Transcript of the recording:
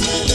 Yeah.